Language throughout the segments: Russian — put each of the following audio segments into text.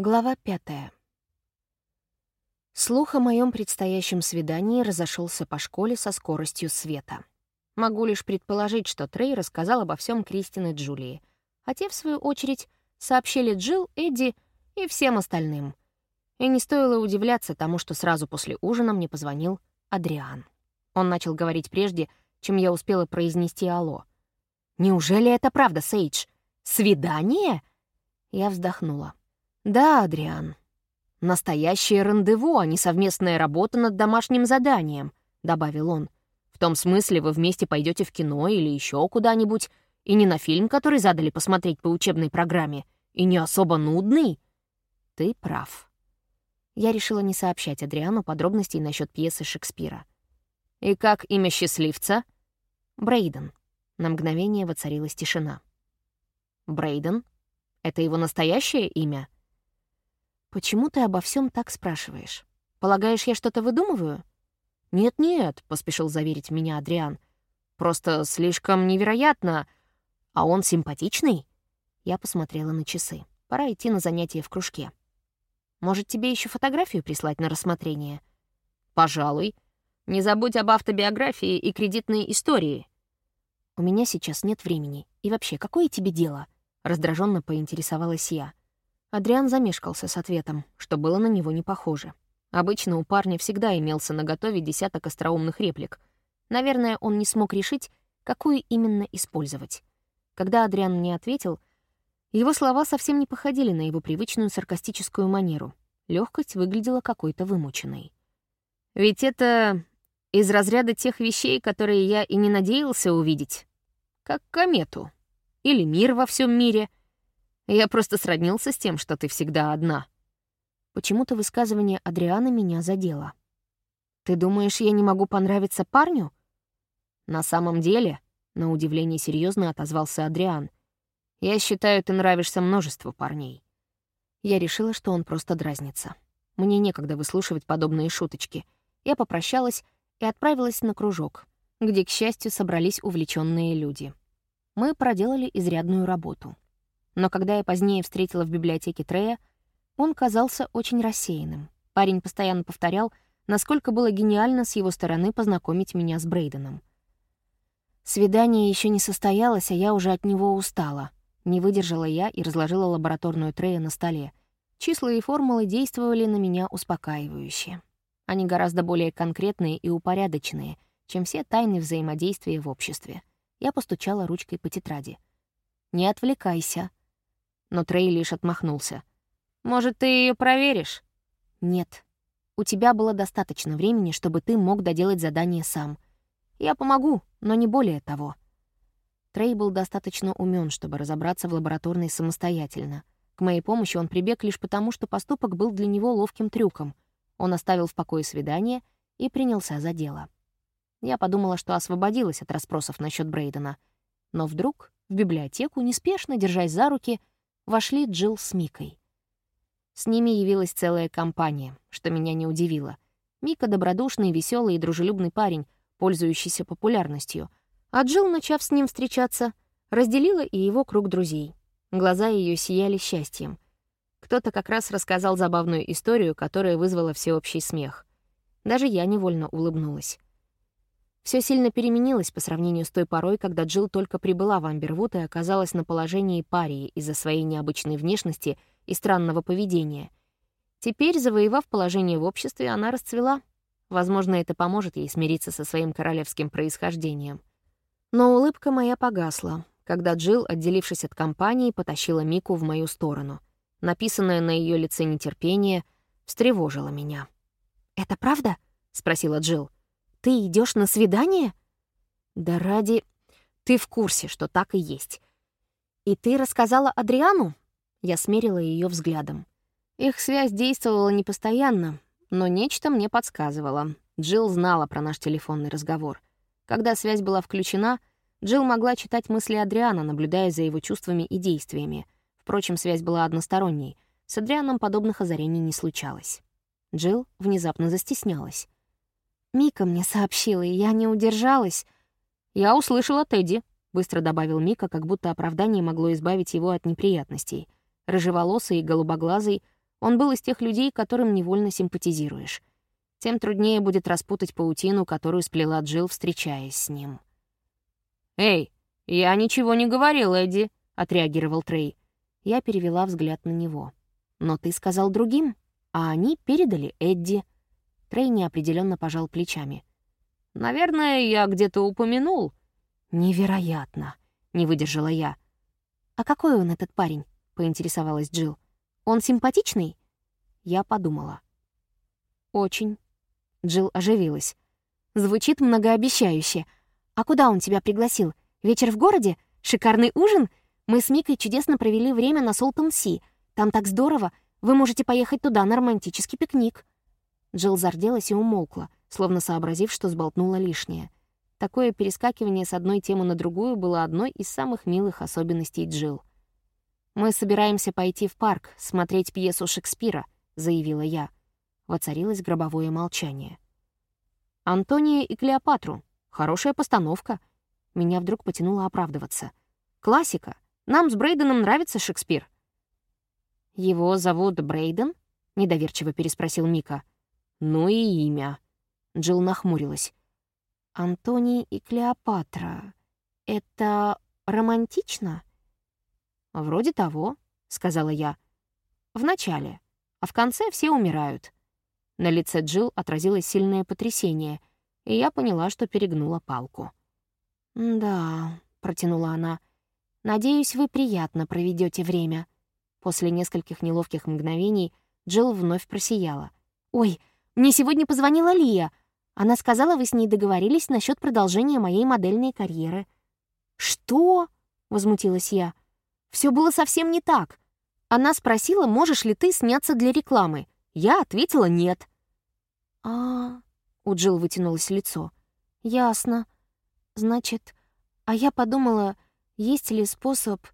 Глава пятая. Слух о моем предстоящем свидании разошелся по школе со скоростью света. Могу лишь предположить, что Трей рассказал обо всем Кристин и Джулии, а те, в свою очередь, сообщили Джилл, Эдди и всем остальным. И не стоило удивляться тому, что сразу после ужина мне позвонил Адриан. Он начал говорить прежде, чем я успела произнести «Алло». «Неужели это правда, Сейдж? Свидание?» Я вздохнула. «Да, Адриан. Настоящее рандеву, а не совместная работа над домашним заданием», — добавил он. «В том смысле вы вместе пойдете в кино или еще куда-нибудь, и не на фильм, который задали посмотреть по учебной программе, и не особо нудный». «Ты прав». Я решила не сообщать Адриану подробностей насчет пьесы Шекспира. «И как имя счастливца?» «Брейден». На мгновение воцарилась тишина. «Брейден? Это его настоящее имя?» «Почему ты обо всем так спрашиваешь? Полагаешь, я что-то выдумываю?» «Нет-нет», — поспешил заверить меня Адриан. «Просто слишком невероятно. А он симпатичный?» Я посмотрела на часы. Пора идти на занятия в кружке. «Может, тебе еще фотографию прислать на рассмотрение?» «Пожалуй. Не забудь об автобиографии и кредитной истории». «У меня сейчас нет времени. И вообще, какое тебе дело?» Раздраженно поинтересовалась я. Адриан замешкался с ответом, что было на него не похоже. Обычно у парня всегда имелся на готове десяток остроумных реплик. Наверное, он не смог решить, какую именно использовать. Когда Адриан мне ответил, его слова совсем не походили на его привычную саркастическую манеру. Легкость выглядела какой-то вымученной. «Ведь это из разряда тех вещей, которые я и не надеялся увидеть. Как комету. Или мир во всем мире — я просто сроднился с тем, что ты всегда одна». Почему-то высказывание Адриана меня задело. «Ты думаешь, я не могу понравиться парню?» «На самом деле», — на удивление серьезно отозвался Адриан, «я считаю, ты нравишься множеству парней». Я решила, что он просто дразнится. Мне некогда выслушивать подобные шуточки. Я попрощалась и отправилась на кружок, где, к счастью, собрались увлеченные люди. Мы проделали изрядную работу — но когда я позднее встретила в библиотеке Трея, он казался очень рассеянным. Парень постоянно повторял, насколько было гениально с его стороны познакомить меня с Брейденом. Свидание еще не состоялось, а я уже от него устала. Не выдержала я и разложила лабораторную Трея на столе. Числа и формулы действовали на меня успокаивающе. Они гораздо более конкретные и упорядоченные, чем все тайны взаимодействия в обществе. Я постучала ручкой по тетради. «Не отвлекайся», но Трей лишь отмахнулся. «Может, ты ее проверишь?» «Нет. У тебя было достаточно времени, чтобы ты мог доделать задание сам. Я помогу, но не более того». Трей был достаточно умен, чтобы разобраться в лабораторной самостоятельно. К моей помощи он прибег лишь потому, что поступок был для него ловким трюком. Он оставил в покое свидание и принялся за дело. Я подумала, что освободилась от расспросов насчет Брейдена. Но вдруг в библиотеку, неспешно, держась за руки, вошли Джилл с Микой. С ними явилась целая компания, что меня не удивило. Мика — добродушный, веселый и дружелюбный парень, пользующийся популярностью, а Джилл, начав с ним встречаться, разделила и его круг друзей. Глаза ее сияли счастьем. Кто-то как раз рассказал забавную историю, которая вызвала всеобщий смех. Даже я невольно улыбнулась. Все сильно переменилось по сравнению с той порой, когда Джилл только прибыла в Амбервуд и оказалась на положении парии из-за своей необычной внешности и странного поведения. Теперь, завоевав положение в обществе, она расцвела. Возможно, это поможет ей смириться со своим королевским происхождением. Но улыбка моя погасла, когда Джилл, отделившись от компании, потащила Мику в мою сторону. Написанное на ее лице нетерпение встревожило меня. «Это правда?» — спросила Джилл. Ты идешь на свидание? Да ради... Ты в курсе, что так и есть. И ты рассказала Адриану? Я смерила ее взглядом. Их связь действовала непостоянно, но нечто мне подсказывало. Джилл знала про наш телефонный разговор. Когда связь была включена, Джилл могла читать мысли Адриана, наблюдая за его чувствами и действиями. Впрочем, связь была односторонней. С Адрианом подобных озарений не случалось. Джилл внезапно застеснялась. Мика мне сообщила, и я не удержалась. Я услышала Тедди, быстро добавил Мика, как будто оправдание могло избавить его от неприятностей. Рыжеволосый и голубоглазый, Он был из тех людей, которым невольно симпатизируешь. Тем труднее будет распутать паутину, которую сплела Джилл, встречаясь с ним. «Эй, я ничего не говорил, Эдди», — отреагировал Трей. Я перевела взгляд на него. «Но ты сказал другим, а они передали Эдди». Трей неопределенно пожал плечами. «Наверное, я где-то упомянул». «Невероятно», — не выдержала я. «А какой он, этот парень?» — поинтересовалась Джилл. «Он симпатичный?» Я подумала. «Очень». Джилл оживилась. «Звучит многообещающе. А куда он тебя пригласил? Вечер в городе? Шикарный ужин? Мы с Микой чудесно провели время на Солтон-Си. Там так здорово. Вы можете поехать туда на романтический пикник». Джилл зарделась и умолкла, словно сообразив, что сболтнула лишнее. Такое перескакивание с одной темы на другую было одной из самых милых особенностей Джилл. «Мы собираемся пойти в парк, смотреть пьесу Шекспира», — заявила я. Воцарилось гробовое молчание. «Антония и Клеопатру. Хорошая постановка». Меня вдруг потянуло оправдываться. «Классика. Нам с Брейденом нравится Шекспир». «Его зовут Брейден?» — недоверчиво переспросил Мика. «Ну и имя». Джилл нахмурилась. Антоний и Клеопатра. Это романтично? Вроде того, сказала я. В начале, а в конце все умирают. На лице Джилл отразилось сильное потрясение, и я поняла, что перегнула палку. «Да», — протянула она, — «надеюсь, вы приятно проведете время». После нескольких неловких мгновений Джилл вновь просияла. «Ой, мне сегодня позвонила Лия. Она сказала, вы с ней договорились насчет продолжения моей модельной карьеры». «Что?» — возмутилась я. Все было совсем не так. Она спросила, можешь ли ты сняться для рекламы. Я ответила «нет». А, -а, у Джилл вытянулось лицо. «Ясно. Значит, а я подумала, есть ли способ...»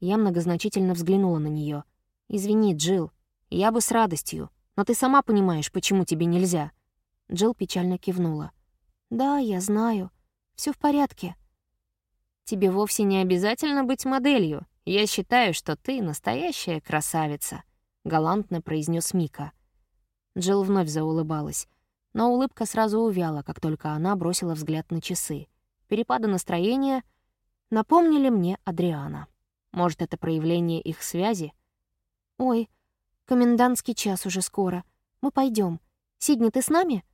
Я многозначительно взглянула на нее. «Извини, Джилл, я бы с радостью, но ты сама понимаешь, почему тебе нельзя». Джилл печально кивнула. «Да, я знаю. Все в порядке». «Тебе вовсе не обязательно быть моделью. Я считаю, что ты настоящая красавица», — галантно произнес Мика. Джилл вновь заулыбалась, но улыбка сразу увяла, как только она бросила взгляд на часы. Перепады настроения напомнили мне Адриана. Может, это проявление их связи? «Ой, комендантский час уже скоро. Мы пойдем. Сидни, ты с нами?»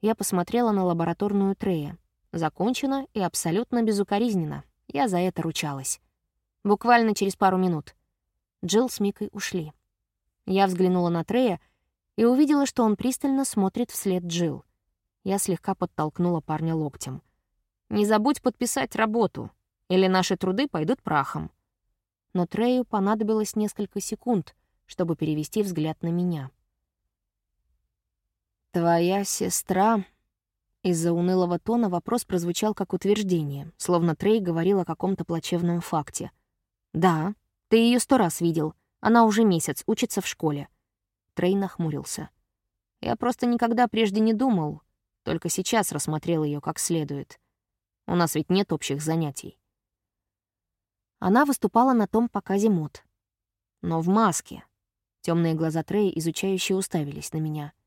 Я посмотрела на лабораторную Трея. Закончено и абсолютно безукоризненно. Я за это ручалась. Буквально через пару минут. Джилл с Микой ушли. Я взглянула на Трея и увидела, что он пристально смотрит вслед Джилл. Я слегка подтолкнула парня локтем. «Не забудь подписать работу, или наши труды пойдут прахом». Но Трею понадобилось несколько секунд, чтобы перевести взгляд на меня. «Твоя сестра...» Из-за унылого тона вопрос прозвучал как утверждение, словно Трей говорил о каком-то плачевном факте. «Да, ты ее сто раз видел. Она уже месяц учится в школе». Трей нахмурился. «Я просто никогда прежде не думал, только сейчас рассмотрел ее как следует. У нас ведь нет общих занятий». Она выступала на том показе мод. Но в маске. Темные глаза Трея изучающе уставились на меня —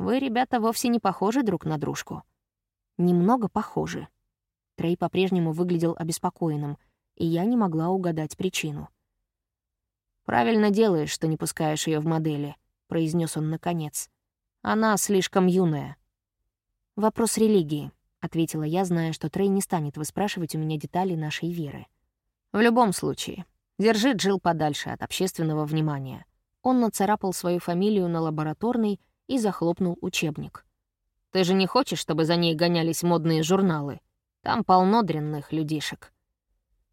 вы, ребята, вовсе не похожи друг на дружку. Немного похожи. Трей по-прежнему выглядел обеспокоенным, и я не могла угадать причину. «Правильно делаешь, что не пускаешь ее в модели», — произнес он наконец. «Она слишком юная». «Вопрос религии», — ответила я, зная, что Трей не станет выспрашивать у меня детали нашей веры. «В любом случае, держи Джилл подальше от общественного внимания». Он нацарапал свою фамилию на лабораторной и захлопнул учебник. «Ты же не хочешь, чтобы за ней гонялись модные журналы? Там полно дрянных людишек».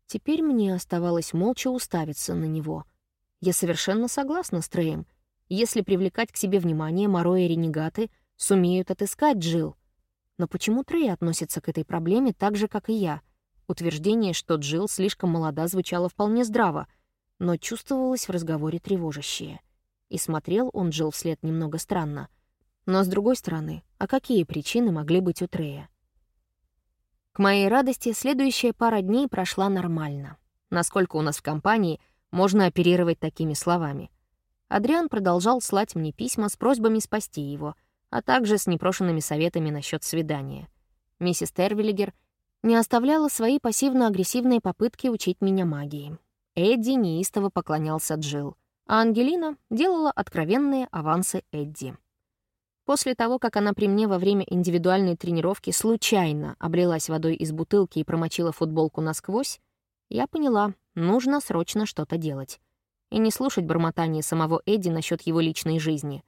Теперь мне оставалось молча уставиться на него. Я совершенно согласна с Треем. Если привлекать к себе внимание, Моро и ренегаты сумеют отыскать Джил. Но почему Трей относится к этой проблеме так же, как и я? Утверждение, что Джил слишком молода, звучало вполне здраво, но чувствовалось в разговоре тревожащее. И смотрел он Джилл вслед немного странно. Но, с другой стороны, а какие причины могли быть у Трея? К моей радости, следующая пара дней прошла нормально. Насколько у нас в компании можно оперировать такими словами. Адриан продолжал слать мне письма с просьбами спасти его, а также с непрошенными советами насчет свидания. Миссис Тервиллигер не оставляла свои пассивно-агрессивные попытки учить меня магии. Эдди неистово поклонялся Джилл, а Ангелина делала откровенные авансы Эдди. После того, как она при мне во время индивидуальной тренировки случайно облилась водой из бутылки и промочила футболку насквозь, я поняла, нужно срочно что-то делать и не слушать бормотание самого Эдди насчет его личной жизни.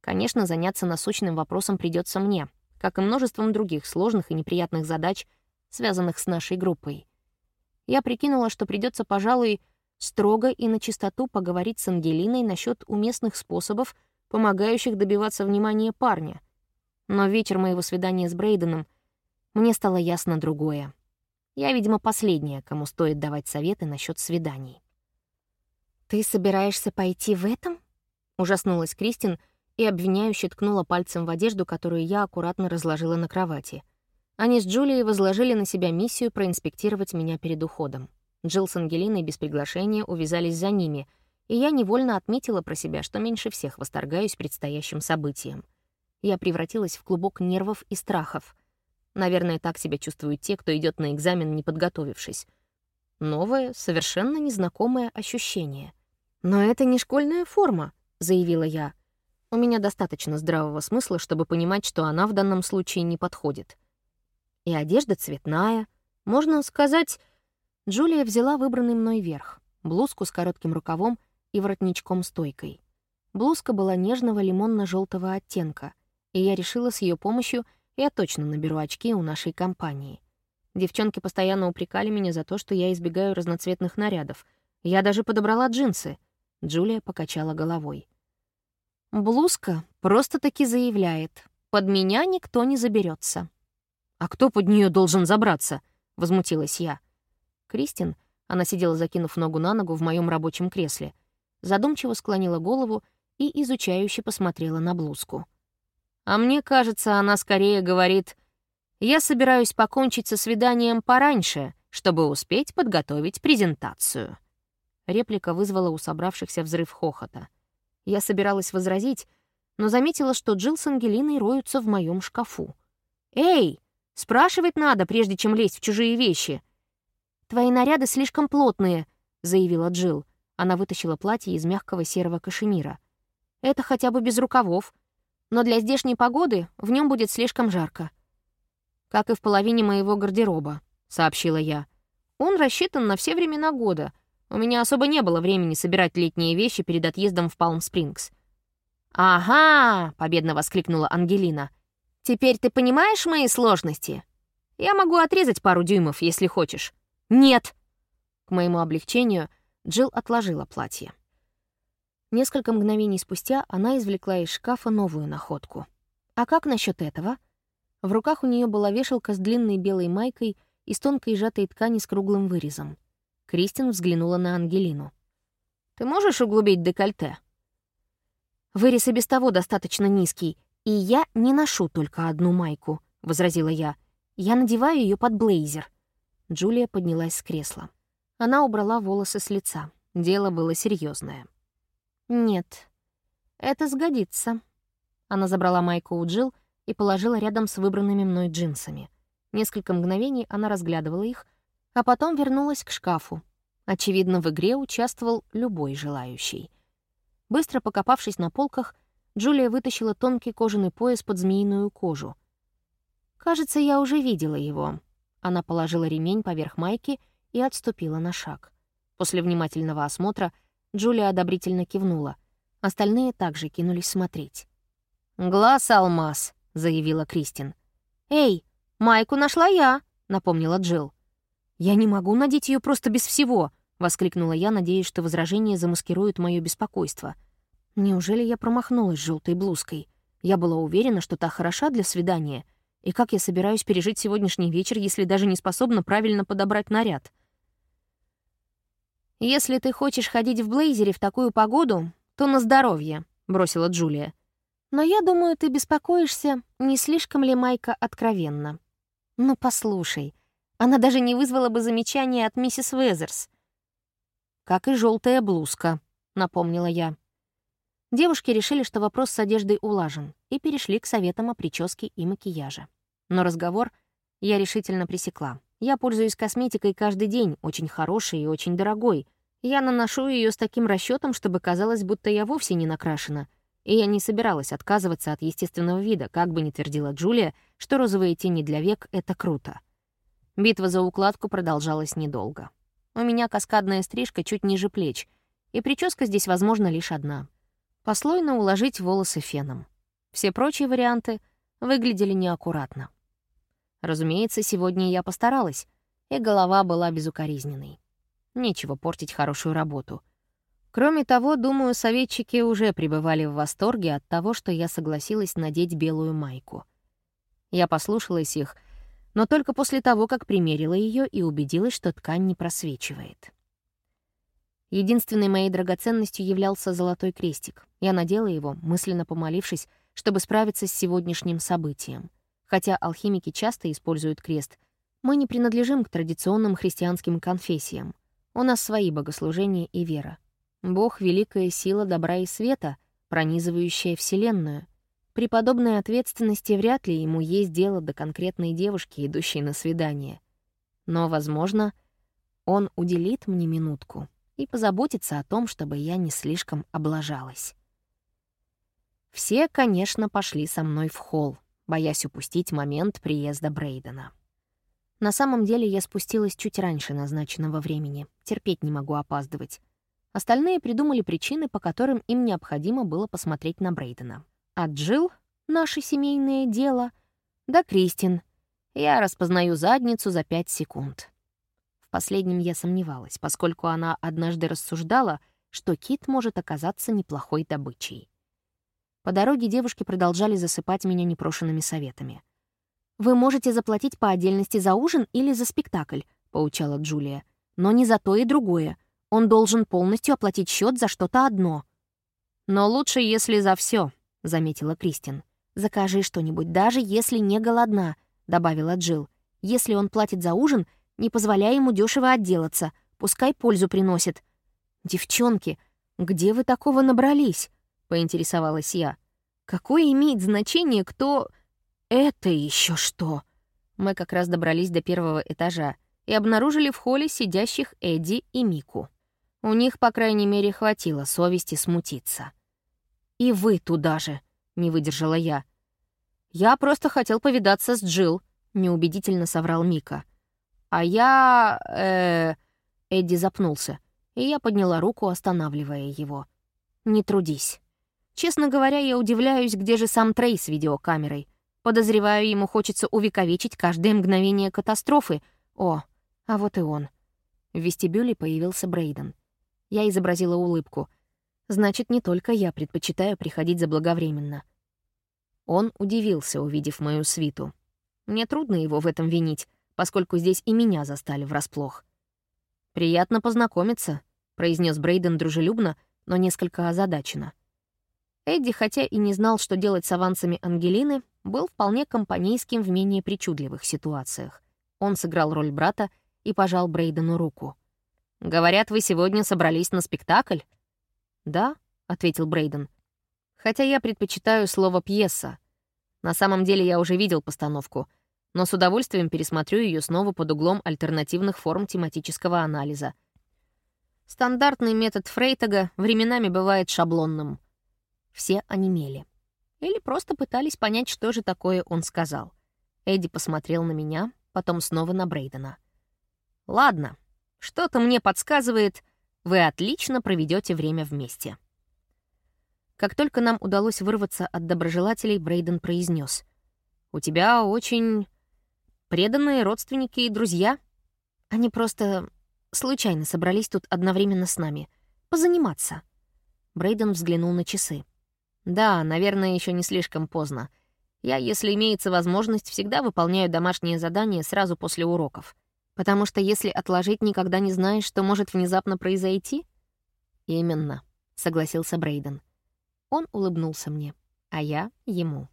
Конечно, заняться насущным вопросом придется мне, как и множеством других сложных и неприятных задач, связанных с нашей группой. Я прикинула, что придется, пожалуй, строго и на чистоту поговорить с Ангелиной насчет уместных способов, помогающих добиваться внимания парня. Но вечер моего свидания с Брейденом мне стало ясно другое. Я, видимо, последняя, кому стоит давать советы насчет свиданий. «Ты собираешься пойти в этом?» Ужаснулась Кристин и обвиняюще ткнула пальцем в одежду, которую я аккуратно разложила на кровати. Они с Джулией возложили на себя миссию проинспектировать меня перед уходом. Джилл с Ангелиной без приглашения увязались за ними, и я невольно отметила про себя, что меньше всех восторгаюсь предстоящим событием. Я превратилась в клубок нервов и страхов. Наверное, так себя чувствуют те, кто идет на экзамен, не подготовившись. Новое, совершенно незнакомое ощущение. «Но это не школьная форма», — заявила я. У меня достаточно здравого смысла, чтобы понимать, что она в данном случае не подходит. И одежда цветная. Можно сказать... Джулия взяла выбранный мной верх, блузку с коротким рукавом и воротничком-стойкой. Блузка была нежного лимонно желтого оттенка, и я решила с ее помощью я точно наберу очки у нашей компании. Девчонки постоянно упрекали меня за то, что я избегаю разноцветных нарядов. Я даже подобрала джинсы — Джулия покачала головой. Блузка просто-таки заявляет, под меня никто не заберется. «А кто под нее должен забраться?» — возмутилась я. Кристин, она сидела, закинув ногу на ногу в моем рабочем кресле, задумчиво склонила голову и изучающе посмотрела на блузку. А мне кажется, она скорее говорит, «Я собираюсь покончить со свиданием пораньше, чтобы успеть подготовить презентацию». Реплика вызвала у собравшихся взрыв хохота. Я собиралась возразить, но заметила, что Джилл с Ангелиной роются в моем шкафу. «Эй, спрашивать надо, прежде чем лезть в чужие вещи!» «Твои наряды слишком плотные», — заявила Джилл. Она вытащила платье из мягкого серого кашемира. «Это хотя бы без рукавов, но для здешней погоды в нем будет слишком жарко». «Как и в половине моего гардероба», — сообщила я. «Он рассчитан на все времена года, у меня особо не было времени собирать летние вещи перед отъездом в Палм-Спрингс. «Ага!» — победно воскликнула Ангелина. «Теперь ты понимаешь мои сложности? Я могу отрезать пару дюймов, если хочешь». «Нет!» К моему облегчению Джилл отложила платье. Несколько мгновений спустя она извлекла из шкафа новую находку. «А как насчет этого?» В руках у нее была вешалка с длинной белой майкой из тонкой сжатой ткани с круглым вырезом. Кристин взглянула на Ангелину. «Ты можешь углубить декольте?» «Вырез и без того достаточно низкий, и я не ношу только одну майку», — возразила я. «Я надеваю ее под блейзер». Джулия поднялась с кресла. Она убрала волосы с лица. Дело было серьезное. «Нет, это сгодится». Она забрала майку у Джилл и положила рядом с выбранными мной джинсами. Несколько мгновений она разглядывала их — а потом вернулась к шкафу. Очевидно, в игре участвовал любой желающий. Быстро покопавшись на полках, Джулия вытащила тонкий кожаный пояс под змеиную кожу. «Кажется, я уже видела его». Она положила ремень поверх майки и отступила на шаг. После внимательного осмотра Джулия одобрительно кивнула. Остальные также кинулись смотреть. «Глаз алмаз», — заявила Кристин. «Эй, майку нашла я», — напомнила Джилл. «Я не могу надеть ее просто без всего!» — воскликнула я, надеясь, что возражение замаскирует мое беспокойство. Неужели я промахнулась желтой блузкой? Я была уверена, что та хороша для свидания. И как я собираюсь пережить сегодняшний вечер, если даже не способна правильно подобрать наряд? «Если ты хочешь ходить в блейзере в такую погоду, то на здоровье», — бросила Джулия. «Но я думаю, ты беспокоишься, не слишком ли Майка откровенно». «Ну, послушай, она даже не вызвала бы замечания от миссис Везерс. «Как и желтая блузка», — напомнила я. Девушки решили, что вопрос с одеждой улажен, и перешли к советам о прическе и макияже. Но разговор я решительно пресекла. Я пользуюсь косметикой каждый день, очень хорошей и очень дорогой. Я наношу ее с таким расчетом, чтобы казалось, будто я вовсе не накрашена. И я не собиралась отказываться от естественного вида, как бы ни твердила Джулия, что розовые тени для век — это круто. Битва за укладку продолжалась недолго. У меня каскадная стрижка чуть ниже плеч, и прическа здесь возможна лишь одна — послойно уложить волосы феном. Все прочие варианты выглядели неаккуратно. Разумеется, сегодня я постаралась, и голова была безукоризненной. Нечего портить хорошую работу. Кроме того, думаю, советчики уже пребывали в восторге от того, что я согласилась надеть белую майку. Я послушалась их, но только после того, как примерила ее и убедилась, что ткань не просвечивает. Единственной моей драгоценностью являлся золотой крестик. Я надела его, мысленно помолившись, чтобы справиться с сегодняшним событием. Хотя алхимики часто используют крест, мы не принадлежим к традиционным христианским конфессиям. У нас свои богослужения и вера. Бог — великая сила добра и света, пронизывающая Вселенную. При подобной ответственности вряд ли ему есть дело до конкретной девушки, идущей на свидание. Но, возможно, он уделит мне минутку и позаботиться о том, чтобы я не слишком облажалась. Все, конечно, пошли со мной в холл, боясь упустить момент приезда Брейдена. На самом деле я спустилась чуть раньше назначенного времени, терпеть не могу опаздывать. Остальные придумали причины, по которым им необходимо было посмотреть на Брейдена. А Джилл — наше семейное дело, да Кристин. Я распознаю задницу за пять секунд. В последнем я сомневалась, поскольку она однажды рассуждала, что кит может оказаться неплохой добычей. По дороге девушки продолжали засыпать меня непрошенными советами. «Вы можете заплатить по отдельности за ужин или за спектакль», — поучала Джулия. «Но не за то и другое. Он должен полностью оплатить счет за что-то одно». «Но лучше, если за все, заметила Кристин. «Закажи что-нибудь, даже если не голодна», — добавила Джилл. «Если он платит за ужин, не позволяй ему дешево отделаться, пускай пользу приносит. «Девчонки, где вы такого набрались?» — поинтересовалась я. «Какое имеет значение, кто...» «Это еще что?» Мы как раз добрались до первого этажа и обнаружили в холле сидящих Эдди и Мику. У них, по крайней мере, хватило совести смутиться. «И вы туда же», — не выдержала я. «Я просто хотел повидаться с Джилл», — неубедительно соврал Мика. «А я...» э... Эдди запнулся, и я подняла руку, останавливая его. «Не трудись. Честно говоря, я удивляюсь, где же сам Трей с видеокамерой. Подозреваю, ему хочется увековечить каждое мгновение катастрофы. О, а вот и он». В вестибюле появился Брейден. Я изобразила улыбку. Значит, не только я предпочитаю приходить заблаговременно. Он удивился, увидев мою свиту. Мне трудно его в этом винить поскольку здесь и меня застали врасплох. «Приятно познакомиться», — произнес Брейден дружелюбно, но несколько озадаченно. Эдди, хотя и не знал, что делать с авансами Ангелины, был вполне компанейским в менее причудливых ситуациях. Он сыграл роль брата и пожал Брейдену руку. «Говорят, вы сегодня собрались на спектакль?» «Да», — ответил Брейден. «Хотя я предпочитаю слово «пьеса». На самом деле я уже видел постановку — но с удовольствием пересмотрю ее снова под углом альтернативных форм тематического анализа. Стандартный метод Фрейтага временами бывает шаблонным. Все онемели. Или просто пытались понять, что же такое он сказал. Эдди посмотрел на меня, потом снова на Брейдена. «Ладно, что-то мне подсказывает, вы отлично проведете время вместе». Как только нам удалось вырваться от доброжелателей, Брейден произнес: «У тебя очень преданные родственники и друзья. Они просто случайно собрались тут одновременно с нами. Позаниматься. Брейден взглянул на часы. Да, наверное, еще не слишком поздно. Я, если имеется возможность, всегда выполняю домашние задания сразу после уроков. Потому что если отложить, никогда не знаешь, что может внезапно произойти? Именно, согласился Брейден. Он улыбнулся мне, а я — ему.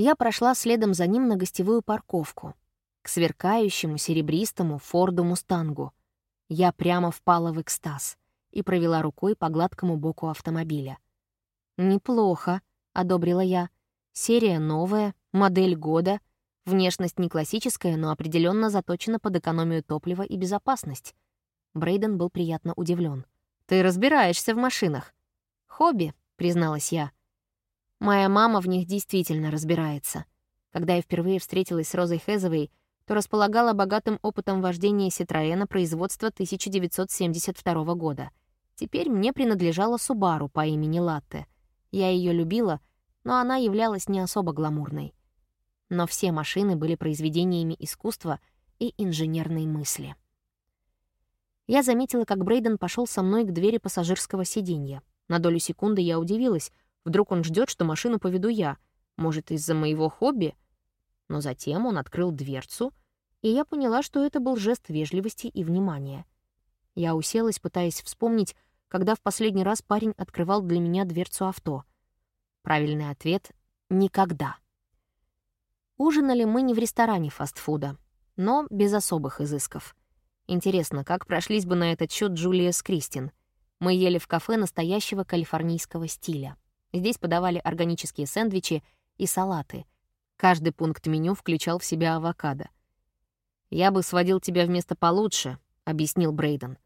Я прошла следом за ним на гостевую парковку, к сверкающему серебристому Форду Мустангу. Я прямо впала в экстаз и провела рукой по гладкому боку автомобиля. «Неплохо», — одобрила я. «Серия новая, модель года. Внешность не классическая, но определенно заточена под экономию топлива и безопасность». Брейден был приятно удивлен. «Ты разбираешься в машинах». «Хобби», — призналась я. Моя мама в них действительно разбирается. Когда я впервые встретилась с Розой Хезовой, то располагала богатым опытом вождения Ситроена производства 1972 года. Теперь мне принадлежала Субару по имени Латте. Я ее любила, но она являлась не особо гламурной. Но все машины были произведениями искусства и инженерной мысли. Я заметила, как Брейден пошел со мной к двери пассажирского сиденья. На долю секунды я удивилась. Вдруг он ждет, что машину поведу я. Может, из-за моего хобби — но затем он открыл дверцу, и я поняла, что это был жест вежливости и внимания. Я уселась, пытаясь вспомнить, когда в последний раз парень открывал для меня дверцу авто. Правильный ответ — никогда. Ужинали мы не в ресторане фастфуда, но без особых изысков. Интересно, как прошлись бы на этот счет Джулия с Кристин? Мы ели в кафе настоящего калифорнийского стиля. Здесь подавали органические сэндвичи и салаты — Каждый пункт меню включал в себя авокадо. «Я бы сводил тебя в место получше», — объяснил Брейден.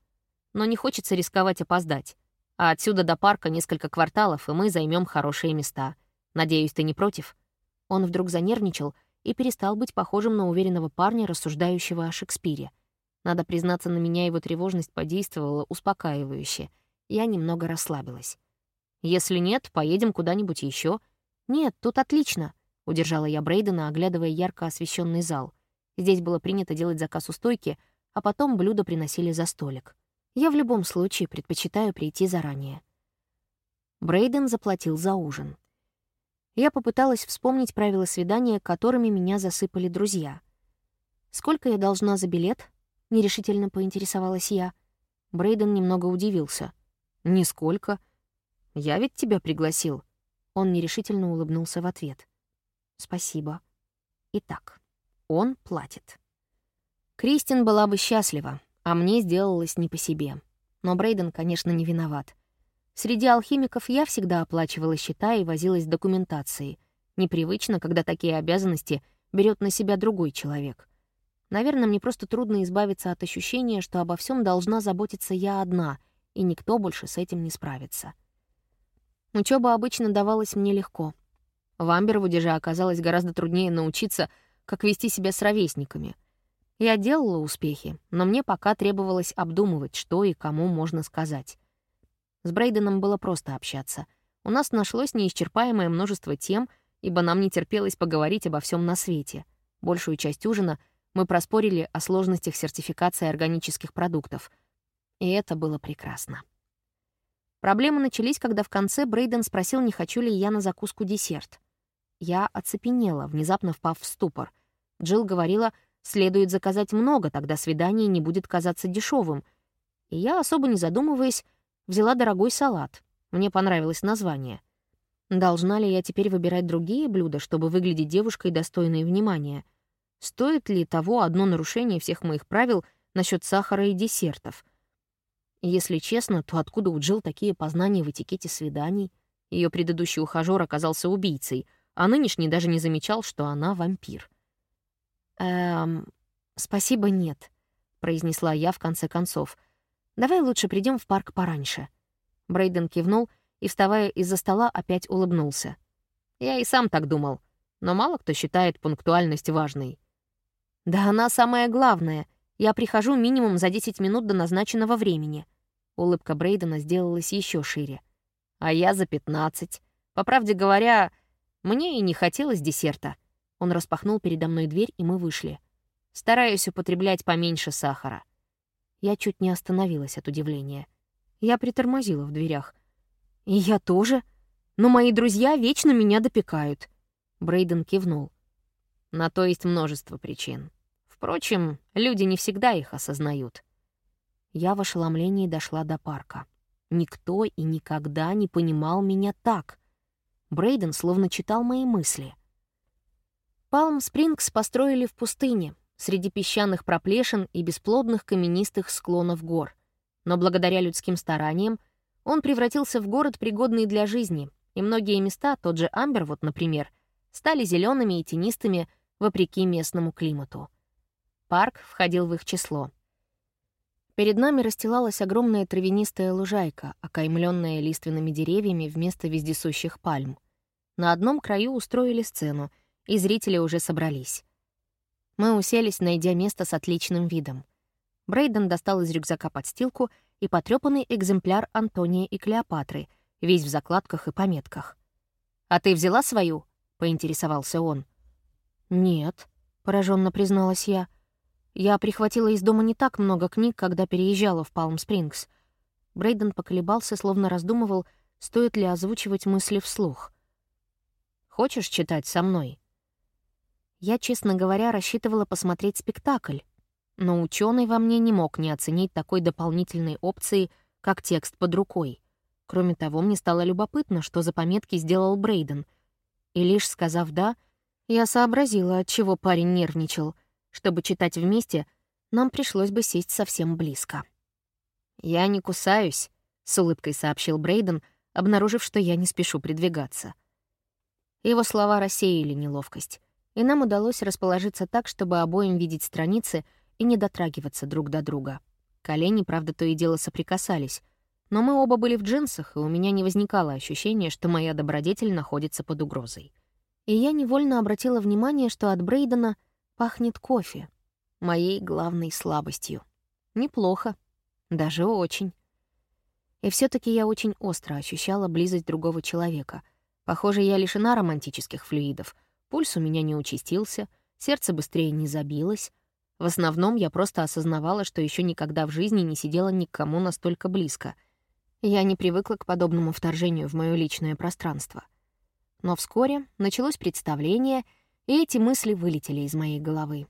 «Но не хочется рисковать опоздать. А отсюда до парка несколько кварталов, и мы займем хорошие места. Надеюсь, ты не против?» Он вдруг занервничал и перестал быть похожим на уверенного парня, рассуждающего о Шекспире. Надо признаться, на меня его тревожность подействовала успокаивающе. Я немного расслабилась. «Если нет, поедем куда-нибудь еще. «Нет, тут отлично», — удержала я Брейдена, оглядывая ярко освещенный зал. Здесь было принято делать заказ у стойки, а потом блюда приносили за столик. Я в любом случае предпочитаю прийти заранее. Брейден заплатил за ужин. Я попыталась вспомнить правила свидания, которыми меня засыпали друзья. «Сколько я должна за билет?» — нерешительно поинтересовалась я. Брейден немного удивился. «Нисколько. Я ведь тебя пригласил». Он нерешительно улыбнулся в ответ. Спасибо. Итак, он платит. Кристин была бы счастлива, а мне сделалось не по себе. Но Брейден, конечно, не виноват. Среди алхимиков я всегда оплачивала счета и возилась с документацией. Непривычно, когда такие обязанности берет на себя другой человек. Наверное, мне просто трудно избавиться от ощущения, что обо всем должна заботиться я одна, и никто больше с этим не справится. Учеба обычно давалась мне легко. В Амбервуде же оказалось гораздо труднее научиться, как вести себя с ровесниками. Я делала успехи, но мне пока требовалось обдумывать, что и кому можно сказать. С Брейденом было просто общаться. У нас нашлось неисчерпаемое множество тем, ибо нам не терпелось поговорить обо всем на свете. Большую часть ужина мы проспорили о сложностях сертификации органических продуктов. И это было прекрасно. Проблемы начались, когда в конце Брейден спросил, не хочу ли я на закуску десерт. Я оцепенела, внезапно впав в ступор. Джилл говорила, следует заказать много, тогда свидание не будет казаться дешевым. И я, особо не задумываясь, взяла дорогой салат. Мне понравилось название. Должна ли я теперь выбирать другие блюда, чтобы выглядеть девушкой, достойной внимания? Стоит ли того одно нарушение всех моих правил насчет сахара и десертов — если честно, то откуда у Джилл такие познания в этикете свиданий? Ее предыдущий ухажёр оказался убийцей, а нынешний даже не замечал, что она вампир. «Эм, спасибо, нет», — произнесла я в конце концов. «Давай лучше придем в парк пораньше». Брейден кивнул и, вставая из-за стола, опять улыбнулся. «Я и сам так думал, но мало кто считает пунктуальность важной». «Да она самое главное. Я прихожу минимум за 10 минут до назначенного времени». Улыбка Брейдена сделалась еще шире. «А я за 15. По правде говоря, мне и не хотелось десерта». Он распахнул передо мной дверь, и мы вышли. Стараюсь употреблять поменьше сахара. Я чуть не остановилась от удивления. Я притормозила в дверях. «И я тоже. Но мои друзья вечно меня допекают». Брейден кивнул. «На то есть множество причин. Впрочем, люди не всегда их осознают. Я в ошеломлении дошла до парка. Никто и никогда не понимал меня так. Брейден словно читал мои мысли. Палм-Спрингс построили в пустыне, среди песчаных проплешин и бесплодных каменистых склонов гор. Но благодаря людским стараниям он превратился в город, пригодный для жизни, и многие места, тот же Амбервуд, например, стали зелеными и тенистыми вопреки местному климату. Парк входил в их число. Перед нами расстилалась огромная травянистая лужайка, окаймленная лиственными деревьями вместо вездесущих пальм. На одном краю устроили сцену, и зрители уже собрались. Мы уселись, найдя место с отличным видом. Брейден достал из рюкзака подстилку и потрёпанный экземпляр Антония и Клеопатры, весь в закладках и пометках. «А ты взяла свою?» — поинтересовался он. «Нет», — пораженно призналась я. «Я прихватила из дома не так много книг, когда переезжала в Палм-Спрингс». Брейден поколебался, словно раздумывал, стоит ли озвучивать мысли вслух. «Хочешь читать со мной?» Я, честно говоря, рассчитывала посмотреть спектакль, но ученый во мне не мог не оценить такой дополнительной опции, как текст под рукой. Кроме того, мне стало любопытно, что за пометки сделал Брейден. И лишь сказав «да», я сообразила, от чего парень нервничал. Чтобы читать вместе, нам пришлось бы сесть совсем близко. «Я не кусаюсь», — с улыбкой сообщил Брейден, обнаружив, что я не спешу придвигаться. Его слова рассеяли неловкость и нам удалось расположиться так, чтобы обоим видеть страницы и не дотрагиваться друг до друга. Колени, правда, то и дело соприкасались, но мы оба были в джинсах, и у меня не возникало ощущения, что моя добродетель находится под угрозой. И я невольно обратила внимание, что от Брейдена пахнет кофе, моей главной слабостью. Неплохо, даже очень. И все таки я очень остро ощущала близость другого человека. Похоже, я лишена романтических флюидов — Пульс у меня не участился, сердце быстрее не забилось. В основном я просто осознавала, что еще никогда в жизни не сидела никому настолько близко. Я не привыкла к подобному вторжению в мое личное пространство. Но вскоре началось представление, и эти мысли вылетели из моей головы.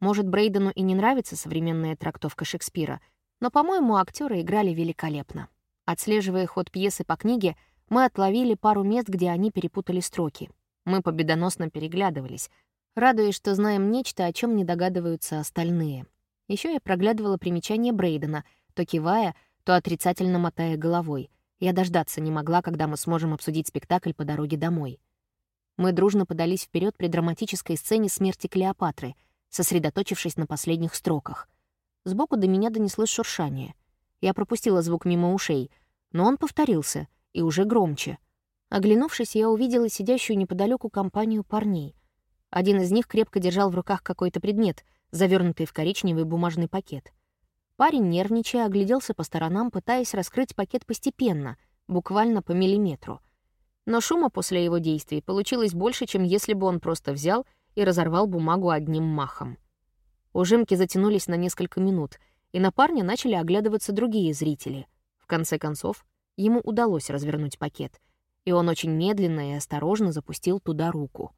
Может, Брейдену и не нравится современная трактовка Шекспира, но, по-моему, актеры играли великолепно. Отслеживая ход пьесы по книге, мы отловили пару мест, где они перепутали строки. Мы победоносно переглядывались, радуясь, что знаем нечто, о чем не догадываются остальные. Еще я проглядывала примечание Брейдена, то кивая, то отрицательно мотая головой. Я дождаться не могла, когда мы сможем обсудить спектакль по дороге домой. Мы дружно подались вперед при драматической сцене смерти Клеопатры, сосредоточившись на последних строках. Сбоку до меня донеслось шуршание. Я пропустила звук мимо ушей, но он повторился, и уже громче — Оглянувшись, я увидела сидящую неподалеку компанию парней. Один из них крепко держал в руках какой-то предмет, завернутый в коричневый бумажный пакет. Парень, нервничая, огляделся по сторонам, пытаясь раскрыть пакет постепенно, буквально по миллиметру. Но шума после его действий получилось больше, чем если бы он просто взял и разорвал бумагу одним махом. Ужимки затянулись на несколько минут, и на парня начали оглядываться другие зрители. В конце концов, ему удалось развернуть пакет — и он очень медленно и осторожно запустил туда руку.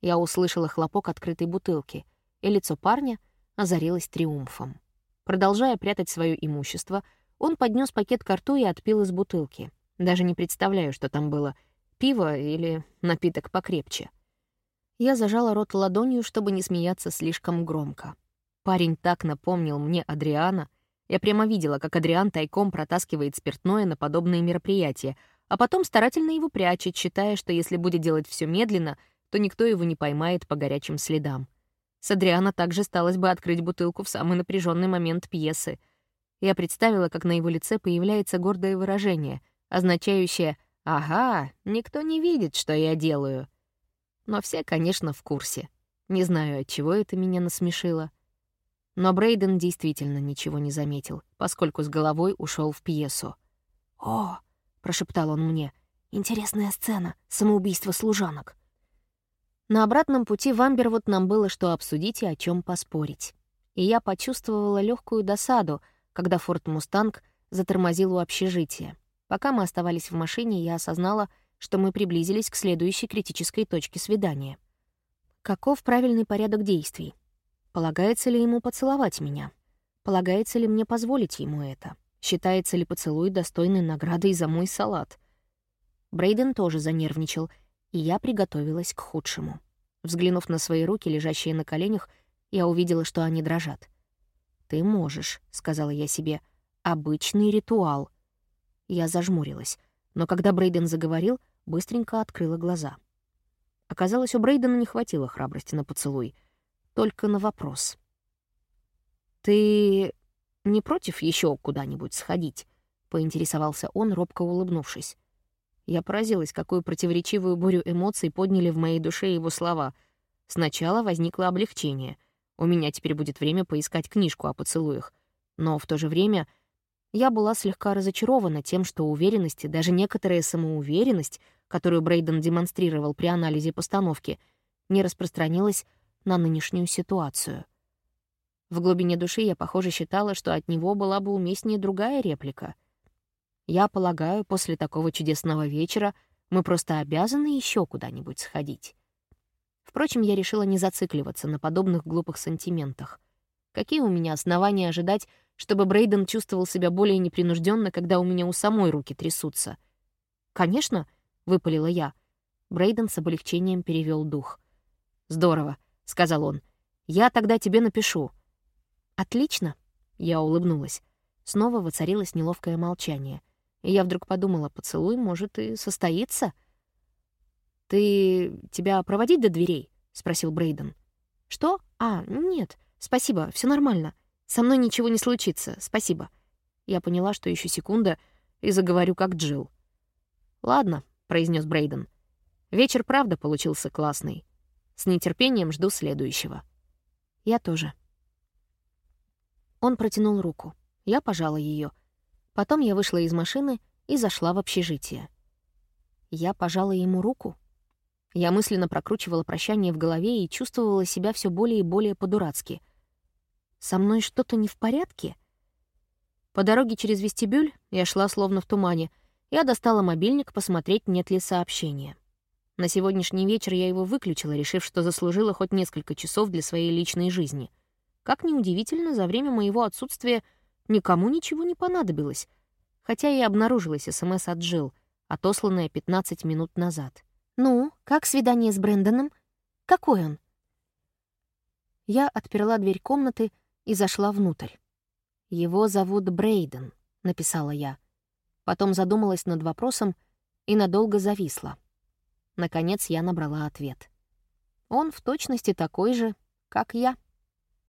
Я услышала хлопок открытой бутылки, и лицо парня озарилось триумфом. Продолжая прятать свое имущество, он поднес пакет к рту и отпил из бутылки. Даже не представляю, что там было — пиво или напиток покрепче. Я зажала рот ладонью, чтобы не смеяться слишком громко. Парень так напомнил мне Адриана. Я прямо видела, как Адриан тайком протаскивает спиртное на подобные мероприятия — а потом старательно его прячет, считая, что если будет делать все медленно, то никто его не поймает по горячим следам. С Адриана также сталось бы открыть бутылку в самый напряженный момент пьесы. Я представила, как на его лице появляется гордое выражение, означающее «Ага, никто не видит, что я делаю». Но все, конечно, в курсе. Не знаю, от чего это меня насмешило. Но Брейден действительно ничего не заметил, поскольку с головой ушел в пьесу. «О!» прошептал он мне. «Интересная сцена. Самоубийство служанок». На обратном пути в Амбервуд нам было что обсудить и о чем поспорить. И я почувствовала легкую досаду, когда Форд Мустанг затормозил у общежития. Пока мы оставались в машине, я осознала, что мы приблизились к следующей критической точке свидания. Каков правильный порядок действий? Полагается ли ему поцеловать меня? Полагается ли мне позволить ему это? Считается ли поцелуй достойной наградой за мой салат? Брейден тоже занервничал, и я приготовилась к худшему. Взглянув на свои руки, лежащие на коленях, я увидела, что они дрожат. «Ты можешь», — сказала я себе, — «обычный ритуал». Я зажмурилась, но когда Брейден заговорил, быстренько открыла глаза. Оказалось, у Брейдена не хватило храбрости на поцелуй, только на вопрос. «Ты не против еще куда-нибудь сходить?» — поинтересовался он, робко улыбнувшись. Я поразилась, какую противоречивую бурю эмоций подняли в моей душе его слова. Сначала возникло облегчение. У меня теперь будет время поискать книжку о поцелуях. Но в то же время я была слегка разочарована тем, что уверенность даже некоторая самоуверенность, которую Брейден демонстрировал при анализе постановки, не распространилась на нынешнюю ситуацию. В глубине души я, похоже, считала, что от него была бы уместнее другая реплика. Я полагаю, после такого чудесного вечера мы просто обязаны еще куда-нибудь сходить. Впрочем, я решила не зацикливаться на подобных глупых сантиментах. Какие у меня основания ожидать, чтобы Брейден чувствовал себя более непринужденно, когда у меня у самой руки трясутся? «Конечно», — выпалила я. Брейден с облегчением перевел дух. «Здорово», — сказал он. «Я тогда тебе напишу». «Отлично», — я улыбнулась. Снова воцарилось неловкое молчание. И я вдруг подумала, поцелуй может и состоится. «Ты... тебя проводить до дверей?» — спросил Брейден. «Что? А, нет, спасибо, все нормально. Со мной ничего не случится, спасибо». Я поняла, что еще секунда, и заговорю как Джил. «Ладно», — произнес Брейден. «Вечер правда получился классный. С нетерпением жду следующего». «Я тоже». Он протянул руку. Я пожала ее. Потом я вышла из машины и зашла в общежитие. Я пожала ему руку. Я мысленно прокручивала прощание в голове и чувствовала себя все более и более по-дурацки. Со мной что-то не в порядке? По дороге через вестибюль я шла словно в тумане. Я достала мобильник посмотреть, нет ли сообщения. На сегодняшний вечер я его выключила, решив, что заслужила хоть несколько часов для своей личной жизни — как ни удивительно, за время моего отсутствия никому ничего не понадобилось, хотя и обнаружилась СМС от Джилл, отосланная 15 минут назад. «Ну, как свидание с Брэндоном? Какой он?» Я отперла дверь комнаты и зашла внутрь. «Его зовут Брейден», — написала я. Потом задумалась над вопросом и надолго зависла. Наконец я набрала ответ. Он в точности такой же, как я.